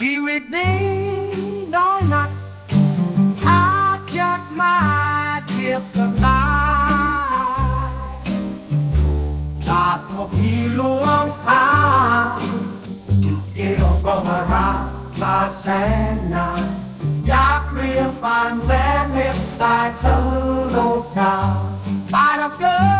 She with me, no not. Hijack my tip of life Drop a pillow on high It'll go the my sand now. Got me a fine land if I told no cow Fight a good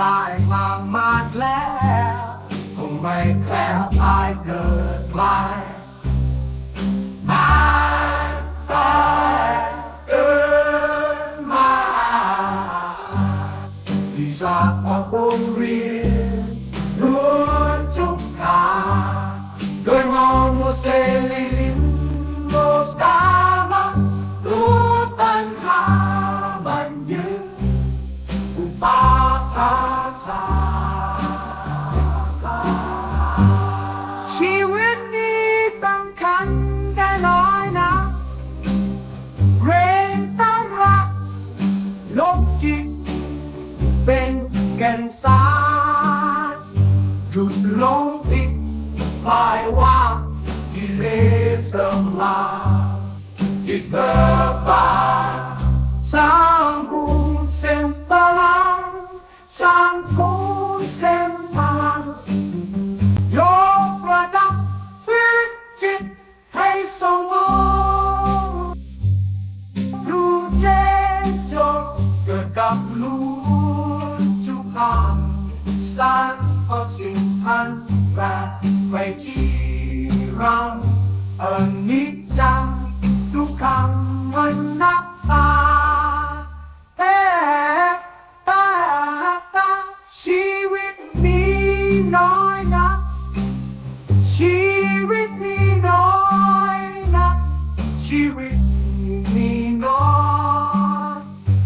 ตายมามากแล้วคงไม่แคล้วตายเกิดใหม่ตายตายเกิดมาวิชาของคนเรียนรู้ทุกการโดยมองว่าเซลิ ชีวิตนี้สำคัญแค่น้อยนะเรนต้องรักลบจิต เป็นแก่นสารหยุดลงติดปลายว่ากิเลสลายจิตเบิกบาสา sang phố xem thang gió và đắp phía trên hay sông mơ. Lu che cho cờ cặp lúa chúc hàng san và xin thân và phải chỉ rằng ở nít trang ชีวิตนี้น้อย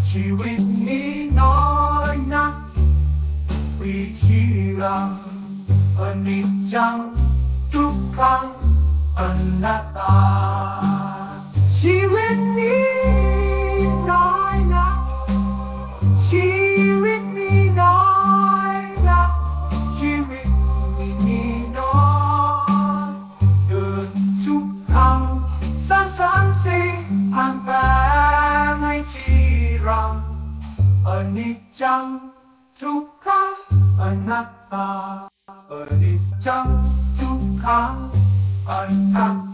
ชีวิตนี้น้อยนักปีชีรังอนิจจังทุกขังอนัตตา Anicam suka anata Anicam suka anata